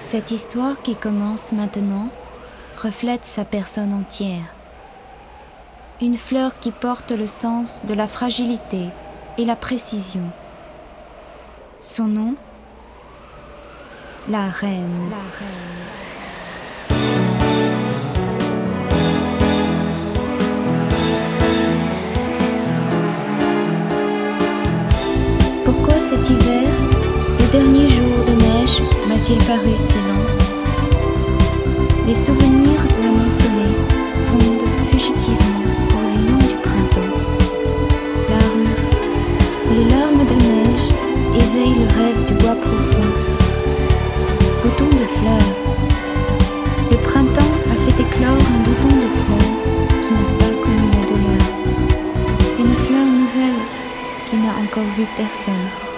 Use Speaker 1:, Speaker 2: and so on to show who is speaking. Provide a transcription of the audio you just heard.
Speaker 1: Cette histoire qui commence maintenant reflète sa personne entière. Une fleur qui porte le sens de la fragilité et la précision. Son nom La reine. La reine. Pourquoi cet hiver, le dernier jour m'a-t-il paru si long Les souvenirs amoncelés fondent fugitivement au rayon du printemps. Larmes, les larmes de neige éveillent le rêve du bois profond. Bouton de fleurs. Le printemps a fait éclore un bouton de fleurs qui n'a pas connu la douleur. Une fleur nouvelle qui n'a encore vu personne.